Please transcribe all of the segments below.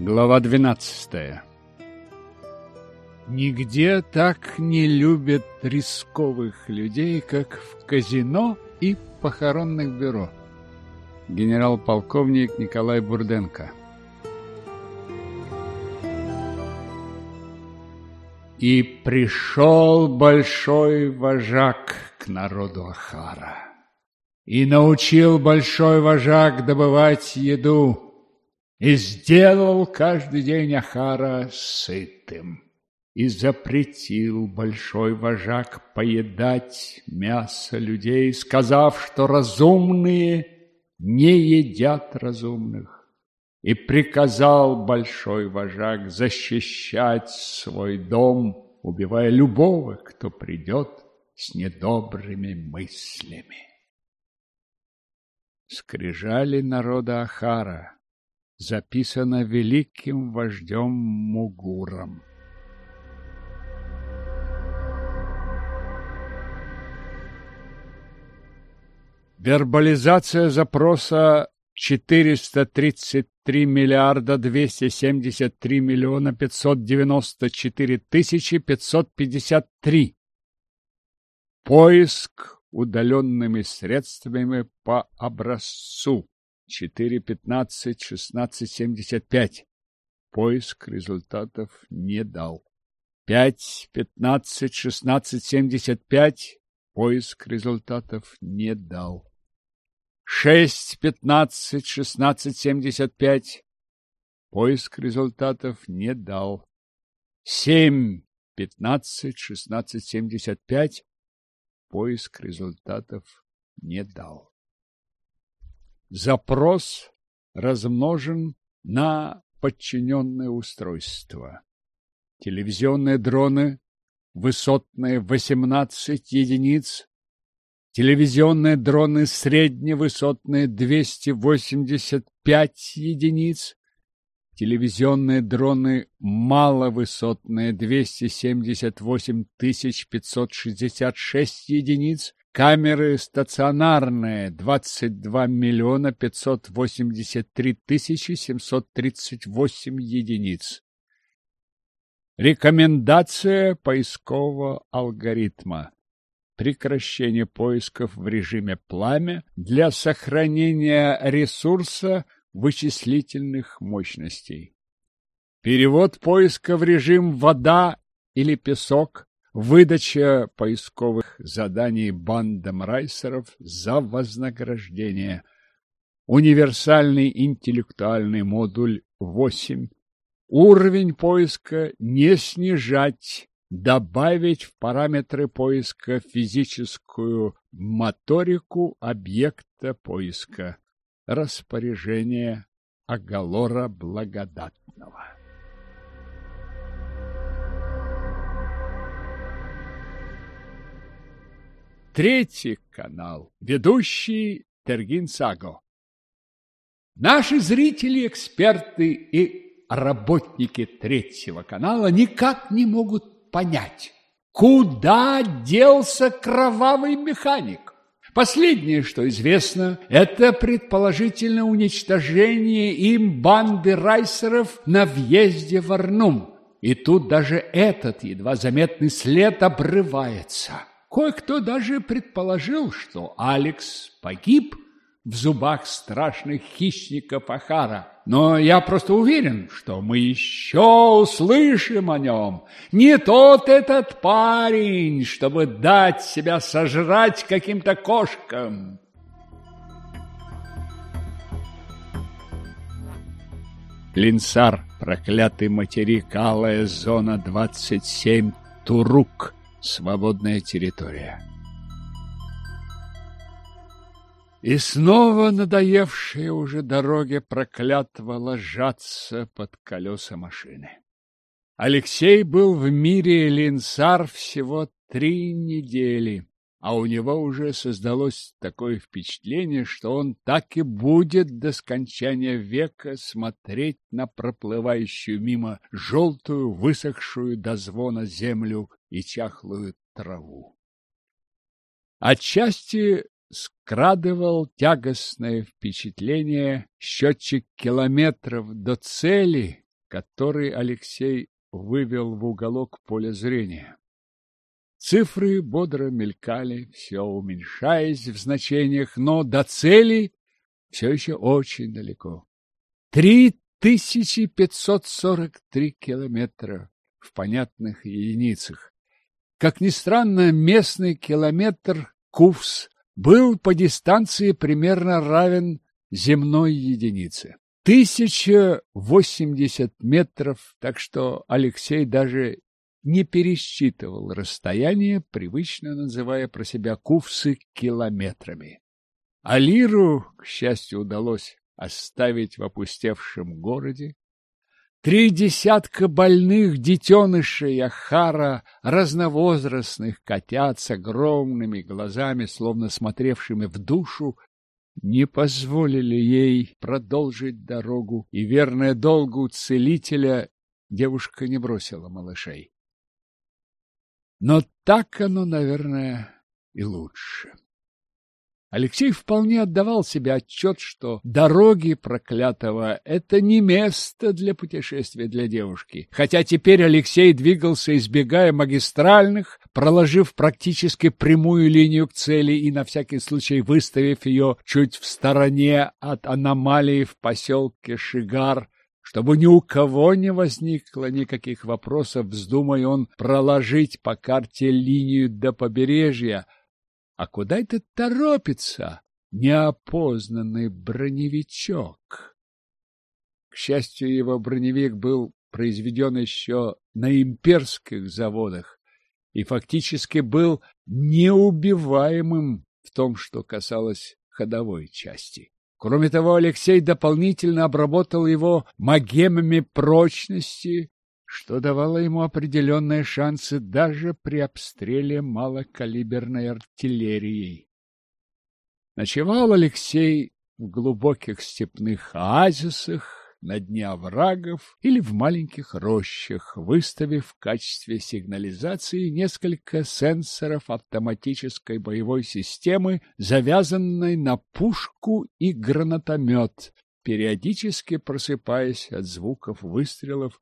Глава двенадцатая Нигде так не любят рисковых людей, как в казино и похоронных бюро. Генерал-полковник Николай Бурденко И пришел большой вожак к народу Ахара. И научил большой вожак добывать еду, и сделал каждый день Ахара сытым. И запретил большой вожак поедать мясо людей, сказав, что разумные не едят разумных. И приказал большой вожак защищать свой дом, убивая любого, кто придет с недобрыми мыслями. Скрижали народа Ахара записано великим вождем Мугуром. Вербализация запроса 433 миллиарда 273 миллиона 594 тысячи 553. Поиск удаленными средствами по образцу. 4, 15, 16, 75. Поиск результатов не дал. 5, 15, 16, 75. Поиск результатов не дал. 6, 15, 16, 75. Поиск результатов не дал. 7, 15, 16, 75. Поиск результатов не дал. Запрос размножен на подчиненное устройство. Телевизионные дроны высотные 18 единиц, телевизионные дроны средневысотные 285 единиц, телевизионные дроны маловысотные 278 566 единиц, Камеры стационарные 22 миллиона 583 тысячи 738 единиц. Рекомендация поискового алгоритма. Прекращение поисков в режиме пламя для сохранения ресурса вычислительных мощностей. Перевод поиска в режим вода или песок Выдача поисковых заданий бандам райсеров за вознаграждение. Универсальный интеллектуальный модуль 8. Уровень поиска не снижать. Добавить в параметры поиска физическую моторику объекта поиска. Распоряжение Агалора Благодатного. Третий канал, ведущий Тергин Саго. Наши зрители, эксперты и работники третьего канала никак не могут понять, куда делся кровавый механик. Последнее, что известно, это предположительно уничтожение им банды райсеров на въезде в Арнум. И тут даже этот едва заметный след обрывается. Кое-кто даже предположил, что Алекс погиб в зубах страшных хищников Ахара. Но я просто уверен, что мы еще услышим о нем. Не тот этот парень, чтобы дать себя сожрать каким-то кошкам. Линсар, проклятый материк, алая зона 27, Турук – свободная территория. И снова надоевшие уже дороги проклятого ложатся под колеса машины. Алексей был в мире Линсар всего три недели, а у него уже создалось такое впечатление, что он так и будет до скончания века смотреть на проплывающую мимо желтую, высохшую до звона землю и чахлую траву. Отчасти скрадывал тягостное впечатление счетчик километров до цели, который Алексей вывел в уголок поля зрения. Цифры бодро мелькали, все уменьшаясь в значениях, но до цели все еще очень далеко. Три тысячи пятьсот сорок три километра в понятных единицах. Как ни странно, местный километр Кувс был по дистанции примерно равен земной единице. Тысяча восемьдесят метров, так что Алексей даже не пересчитывал расстояние, привычно называя про себя кувсы километрами. Алиру, к счастью, удалось оставить в опустевшем городе. Три десятка больных детенышей Ахара, разновозрастных котят с огромными глазами, словно смотревшими в душу, не позволили ей продолжить дорогу, и, верная долгу целителя, девушка не бросила малышей. Но так оно, наверное, и лучше. Алексей вполне отдавал себе отчет, что дороги проклятого — это не место для путешествия для девушки. Хотя теперь Алексей двигался, избегая магистральных, проложив практически прямую линию к цели и на всякий случай выставив ее чуть в стороне от аномалии в поселке Шигар, чтобы ни у кого не возникло никаких вопросов, вздумай он проложить по карте линию до побережья — а куда это торопится неопознанный броневичок? К счастью, его броневик был произведен еще на имперских заводах и фактически был неубиваемым в том, что касалось ходовой части. Кроме того, Алексей дополнительно обработал его магемами прочности что давало ему определенные шансы даже при обстреле малокалиберной артиллерией. Ночевал Алексей в глубоких степных оазисах, на дне оврагов или в маленьких рощах, выставив в качестве сигнализации несколько сенсоров автоматической боевой системы, завязанной на пушку и гранатомет, периодически просыпаясь от звуков выстрелов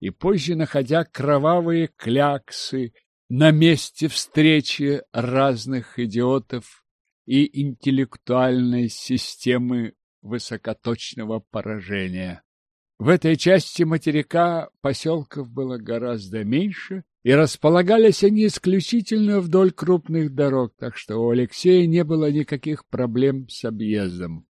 и позже находя кровавые кляксы на месте встречи разных идиотов и интеллектуальной системы высокоточного поражения. В этой части материка поселков было гораздо меньше, и располагались они исключительно вдоль крупных дорог, так что у Алексея не было никаких проблем с объездом.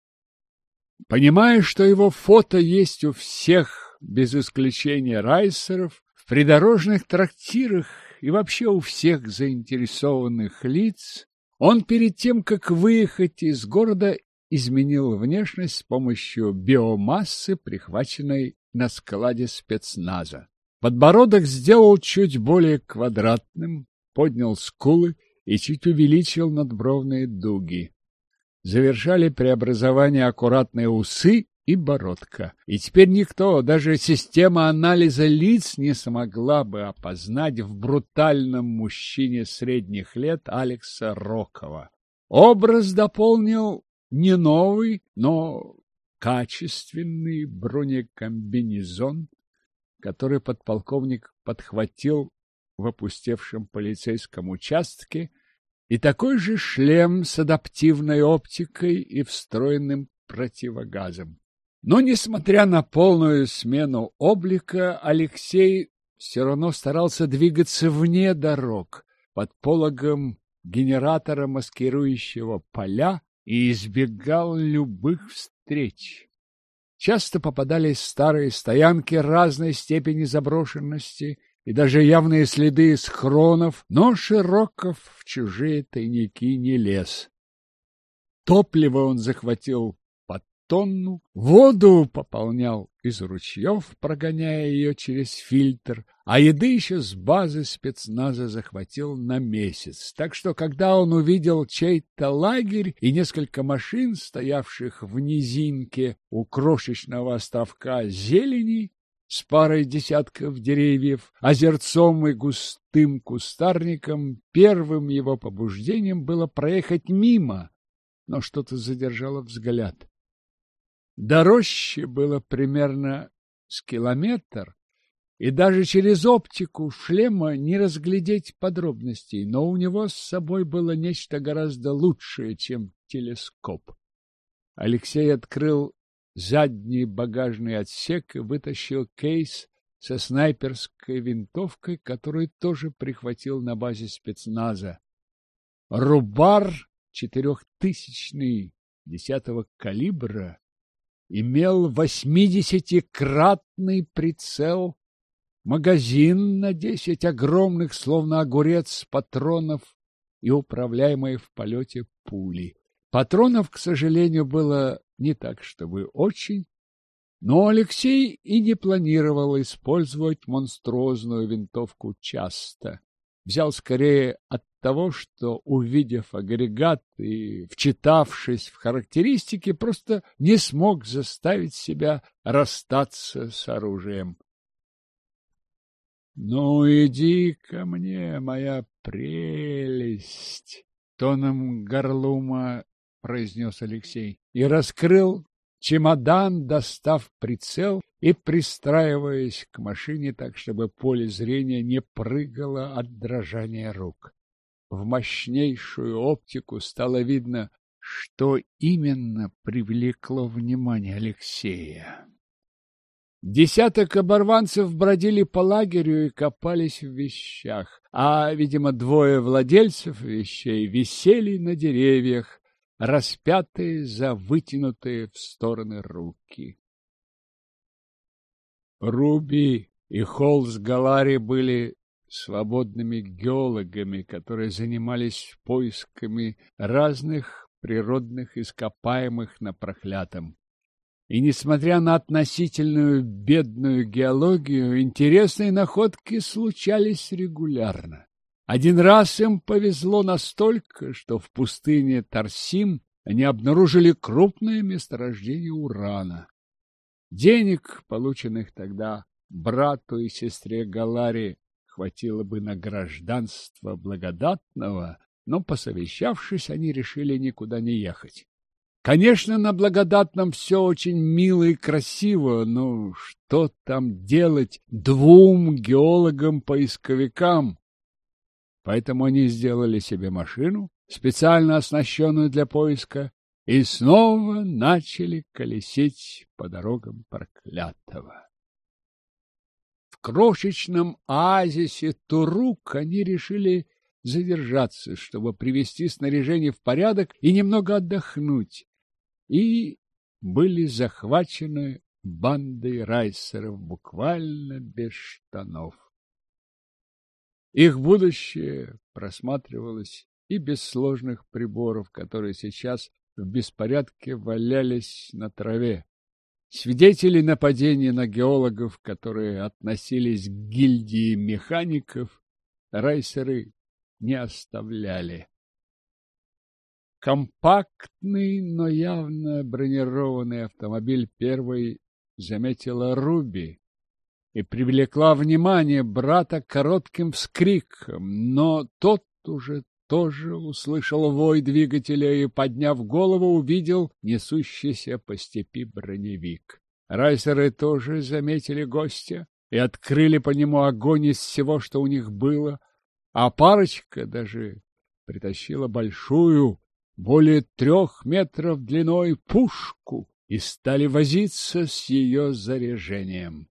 Понимая, что его фото есть у всех без исключения райсеров, в придорожных трактирах и вообще у всех заинтересованных лиц, он перед тем, как выехать из города, изменил внешность с помощью биомассы, прихваченной на складе спецназа. Подбородок сделал чуть более квадратным, поднял скулы и чуть увеличил надбровные дуги. Завершали преобразование аккуратные усы и бородка. И теперь никто, даже система анализа лиц не смогла бы опознать в брутальном мужчине средних лет Алекса Рокова. Образ дополнил не новый, но качественный бронекомбинезон, который подполковник подхватил в опустевшем полицейском участке, и такой же шлем с адаптивной оптикой и встроенным противогазом. Но, несмотря на полную смену облика, Алексей все равно старался двигаться вне дорог, под пологом генератора маскирующего поля и избегал любых встреч. Часто попадались старые стоянки разной степени заброшенности и даже явные следы схронов, но Широков в чужие тайники не лез. Топливо он захватил тонну, воду пополнял из ручьев, прогоняя ее через фильтр, а еды еще с базы спецназа захватил на месяц. Так что, когда он увидел чей-то лагерь и несколько машин, стоявших в низинке у крошечного островка зелени, с парой десятков деревьев, озерцом и густым кустарником, первым его побуждением было проехать мимо, но что-то задержало взгляд. До рощи было примерно с километр, и даже через оптику шлема не разглядеть подробностей, но у него с собой было нечто гораздо лучшее, чем телескоп. Алексей открыл задний багажный отсек и вытащил кейс со снайперской винтовкой, которую тоже прихватил на базе спецназа. Рубар четырехтысячный десятого калибра имел восьмидесятикратный прицел, магазин на десять огромных, словно огурец, патронов и управляемые в полете пули. Патронов, к сожалению, было не так, чтобы очень, но Алексей и не планировал использовать монструозную винтовку часто. Взял скорее от того, что, увидев агрегат и вчитавшись в характеристики, просто не смог заставить себя расстаться с оружием. — Ну, иди ко мне, моя прелесть! — тоном горлума произнес Алексей и раскрыл чемодан, достав прицел и пристраиваясь к машине так, чтобы поле зрения не прыгало от дрожания рук. В мощнейшую оптику стало видно, что именно привлекло внимание Алексея. Десяток оборванцев бродили по лагерю и копались в вещах, а, видимо, двое владельцев вещей висели на деревьях, распятые за вытянутые в стороны руки. Руби и Холс Галари были свободными геологами, которые занимались поисками разных природных ископаемых на проклятом. И несмотря на относительную бедную геологию, интересные находки случались регулярно. Один раз им повезло настолько, что в пустыне Тарсим они обнаружили крупное месторождение урана. Денег, полученных тогда брату и сестре Галари, хватило бы на гражданство благодатного, но, посовещавшись, они решили никуда не ехать. Конечно, на благодатном все очень мило и красиво, но что там делать двум геологам-поисковикам, Поэтому они сделали себе машину, специально оснащенную для поиска, и снова начали колесить по дорогам проклятого. В крошечном оазисе Турук они решили задержаться, чтобы привести снаряжение в порядок и немного отдохнуть, и были захвачены бандой райсеров буквально без штанов. Их будущее просматривалось и без сложных приборов, которые сейчас в беспорядке валялись на траве. Свидетелей нападения на геологов, которые относились к гильдии механиков, райсеры не оставляли. Компактный, но явно бронированный автомобиль первой заметила Руби, и привлекла внимание брата коротким вскриком, но тот уже тоже услышал вой двигателя и, подняв голову, увидел несущийся по степи броневик. Райсеры тоже заметили гостя и открыли по нему огонь из всего, что у них было, а парочка даже притащила большую, более трех метров длиной пушку и стали возиться с ее заряжением.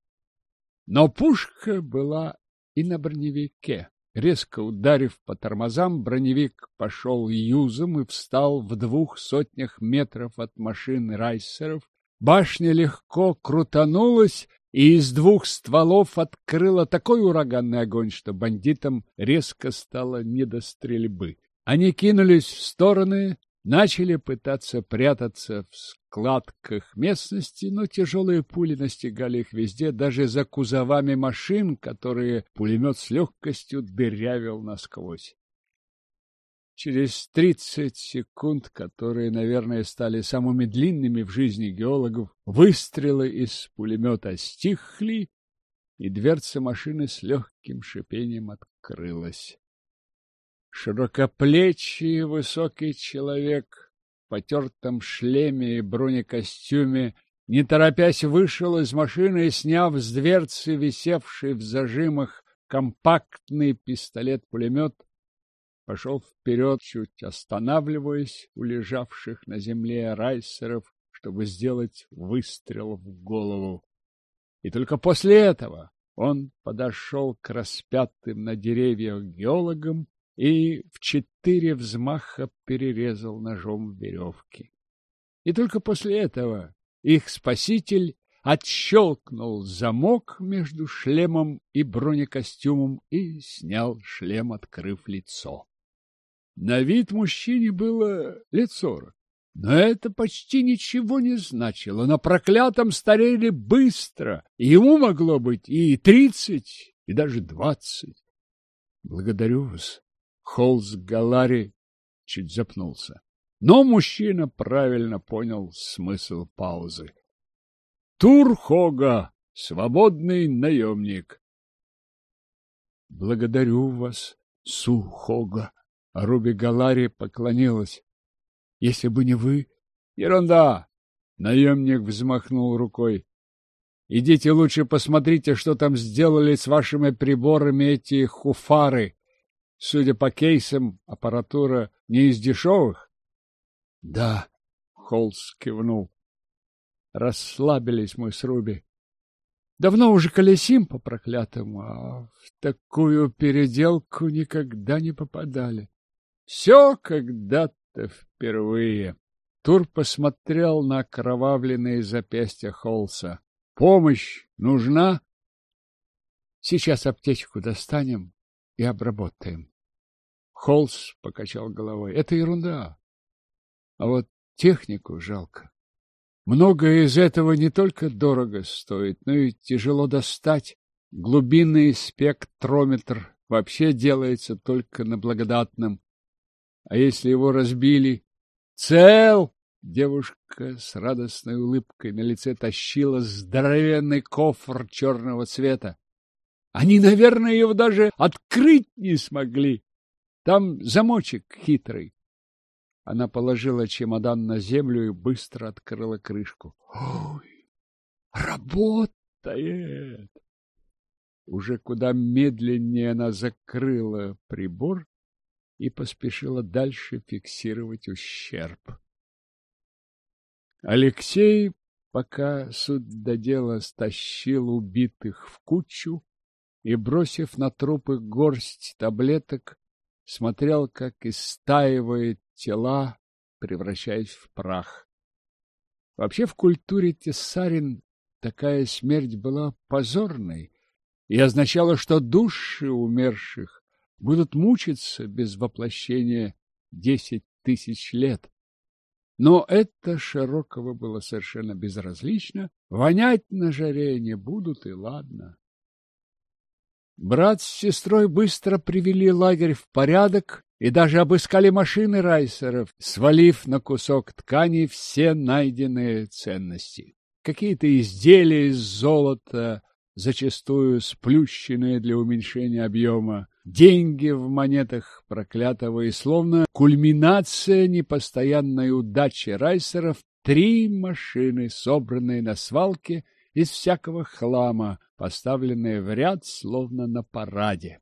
Но пушка была и на броневике. Резко ударив по тормозам, броневик пошел юзом и встал в двух сотнях метров от машин райсеров. Башня легко крутанулась, и из двух стволов открыла такой ураганный огонь, что бандитам резко стало не до стрельбы. Они кинулись в стороны, начали пытаться прятаться в складках местности, но тяжелые пули настигали их везде, даже за кузовами машин, которые пулемет с легкостью дырявил насквозь. Через тридцать секунд, которые, наверное, стали самыми длинными в жизни геологов, выстрелы из пулемета стихли, и дверца машины с легким шипением открылась. Широкоплечий высокий человек в потертом шлеме и бронекостюме не торопясь вышел из машины и, сняв с дверцы висевший в зажимах компактный пистолет-пулемет, пошел вперед, чуть останавливаясь у лежавших на земле райсеров, чтобы сделать выстрел в голову. И только после этого он подошел к распятым на деревьях геологам и в четыре взмаха перерезал ножом веревки. И только после этого их спаситель отщелкнул замок между шлемом и бронекостюмом и снял шлем, открыв лицо. На вид мужчине было лет сорок. Но это почти ничего не значило. На проклятом старели быстро. Ему могло быть и тридцать, и даже двадцать. Благодарю вас. Холс Галари чуть запнулся. Но мужчина правильно понял смысл паузы. Турхога, свободный наемник. Благодарю вас, Сухога. Руби Галари поклонилась. Если бы не вы... Ерунда! Наемник взмахнул рукой. Идите лучше посмотрите, что там сделали с вашими приборами эти хуфары. Судя по кейсам, аппаратура не из дешевых? — Да, — Холс кивнул. Расслабились мы с Руби. Давно уже колесим по проклятому, а в такую переделку никогда не попадали. Все когда-то впервые. Тур посмотрел на кровавленные запястья Холса. Помощь нужна? Сейчас аптечку достанем и обработаем. Холс покачал головой. Это ерунда. А вот технику жалко. Многое из этого не только дорого стоит, но и тяжело достать. Глубинный спектрометр вообще делается только на благодатном. А если его разбили? Цел! Девушка с радостной улыбкой на лице тащила здоровенный кофр черного цвета. Они, наверное, его даже открыть не смогли. Там замочек хитрый. Она положила чемодан на землю и быстро открыла крышку. Ой, работает! Уже куда медленнее она закрыла прибор и поспешила дальше фиксировать ущерб. Алексей, пока суд до дела, стащил убитых в кучу и, бросив на трупы горсть таблеток, смотрел, как истаивает тела, превращаясь в прах. Вообще в культуре Тессарин такая смерть была позорной и означала, что души умерших будут мучиться без воплощения десять тысяч лет. Но это Широкого было совершенно безразлично. Вонять на жаре не будут, и ладно. Брат с сестрой быстро привели лагерь в порядок и даже обыскали машины райсеров, свалив на кусок ткани все найденные ценности. Какие-то изделия из золота, зачастую сплющенные для уменьшения объема, деньги в монетах проклятого и словно кульминация непостоянной удачи райсеров три машины, собранные на свалке из всякого хлама, поставленные в ряд, словно на параде.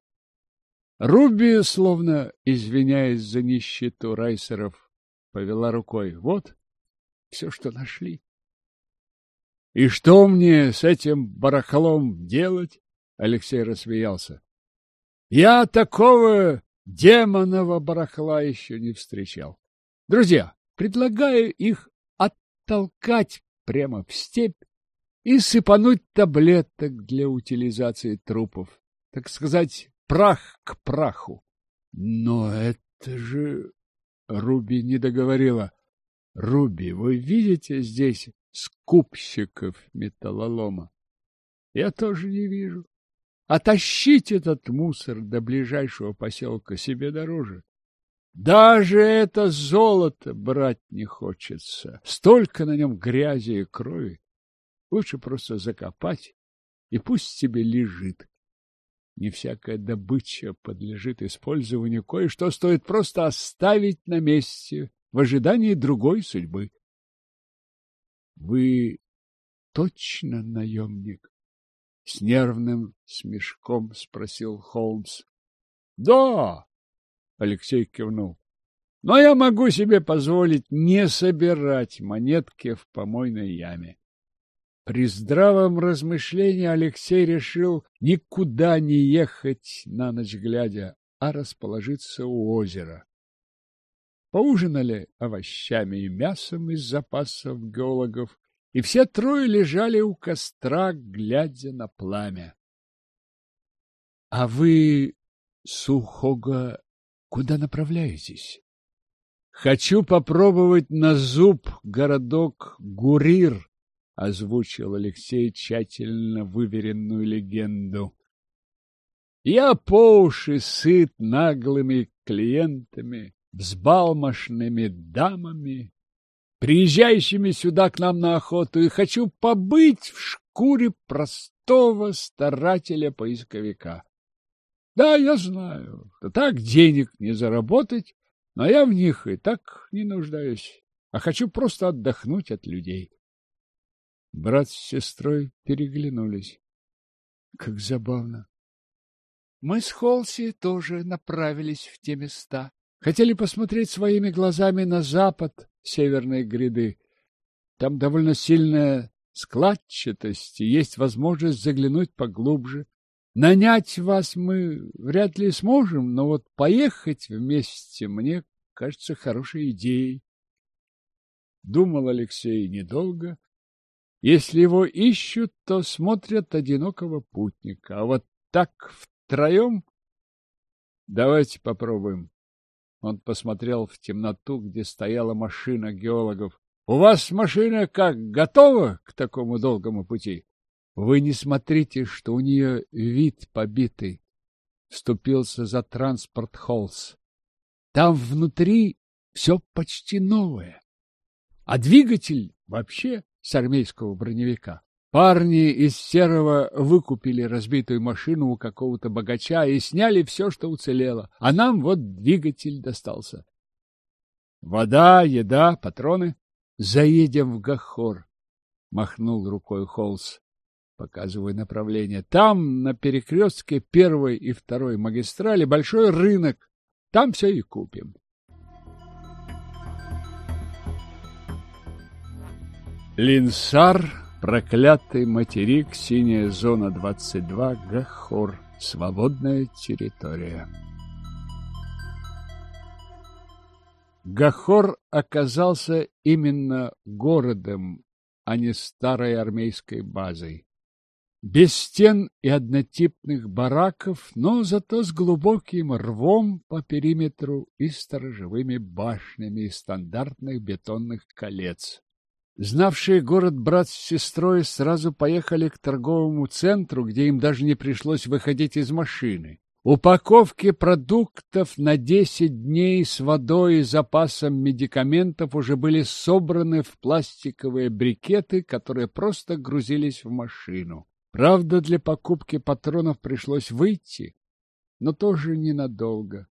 Руби, словно извиняясь за нищету райсеров, повела рукой. Вот все, что нашли. И что мне с этим барахлом делать? Алексей рассмеялся. Я такого демонового барахла еще не встречал. Друзья, предлагаю их оттолкать прямо в степь и сыпануть таблеток для утилизации трупов. Так сказать, прах к праху. Но это же... Руби не договорила. Руби, вы видите здесь скупщиков металлолома. Я тоже не вижу. А этот мусор до ближайшего поселка себе дороже. Даже это золото брать не хочется. Столько на нем грязи и крови. Лучше просто закопать, и пусть себе лежит. Не всякая добыча подлежит использованию, кое-что стоит просто оставить на месте в ожидании другой судьбы. Вы точно наемник? С нервным смешком спросил Холмс. Да, Алексей кивнул. Но я могу себе позволить не собирать монетки в помойной яме. При здравом размышлении Алексей решил никуда не ехать на ночь глядя, а расположиться у озера. Поужинали овощами и мясом из запасов геологов, и все трое лежали у костра, глядя на пламя. — А вы, Сухога, куда направляетесь? — Хочу попробовать на зуб городок Гурир, — озвучил Алексей тщательно выверенную легенду. Я по уши сыт наглыми клиентами, взбалмошными дамами, приезжающими сюда к нам на охоту, и хочу побыть в шкуре простого старателя-поисковика. Да, я знаю, что так денег не заработать, но я в них и так не нуждаюсь, а хочу просто отдохнуть от людей. Брат с сестрой переглянулись. Как забавно. Мы с Холси тоже направились в те места. Хотели посмотреть своими глазами на запад северной гряды. Там довольно сильная складчатость, и есть возможность заглянуть поглубже. Нанять вас мы вряд ли сможем, но вот поехать вместе мне кажется хорошей идеей. Думал Алексей недолго. Если его ищут, то смотрят одинокого путника, а вот так втроем? Давайте попробуем. Он посмотрел в темноту, где стояла машина геологов. У вас машина как, готова к такому долгому пути? Вы не смотрите, что у нее вид побитый. Вступился за транспорт Холс. Там внутри все почти новое. А двигатель вообще с армейского броневика. Парни из серого выкупили разбитую машину у какого-то богача и сняли все, что уцелело, а нам вот двигатель достался. Вода, еда, патроны. Заедем в Гахор, — махнул рукой Холс, показывая направление. Там, на перекрестке первой и второй магистрали, большой рынок. Там все и купим. Линсар Проклятый материк, синяя зона 22, Гахор, свободная территория. Гахор оказался именно городом, а не старой армейской базой. Без стен и однотипных бараков, но зато с глубоким рвом по периметру и сторожевыми башнями из стандартных бетонных колец. Знавшие город брат с сестрой сразу поехали к торговому центру, где им даже не пришлось выходить из машины. Упаковки продуктов на 10 дней с водой и запасом медикаментов уже были собраны в пластиковые брикеты, которые просто грузились в машину. Правда, для покупки патронов пришлось выйти, но тоже ненадолго.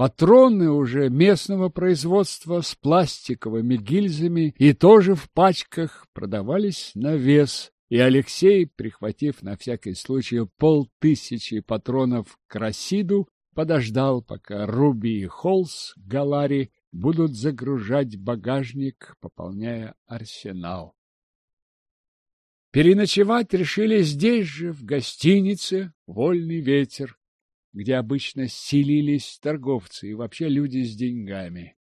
Патроны уже местного производства с пластиковыми гильзами и тоже в пачках продавались на вес. И Алексей, прихватив на всякий случай полтысячи патронов к Расиду, подождал, пока Руби и Холс Галари будут загружать багажник, пополняя арсенал. Переночевать решили здесь же, в гостинице «Вольный ветер», где обычно селились торговцы и вообще люди с деньгами.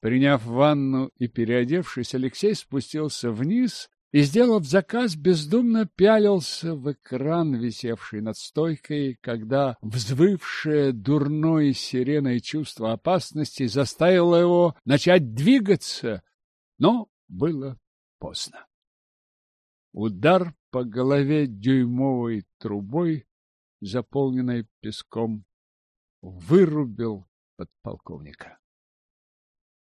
Приняв ванну и переодевшись, Алексей спустился вниз и, сделав заказ, бездумно пялился в экран, висевший над стойкой, когда взвывшее дурной сиреной чувство опасности заставило его начать двигаться, но было поздно. Удар по голове дюймовой трубой заполненной песком, вырубил подполковника.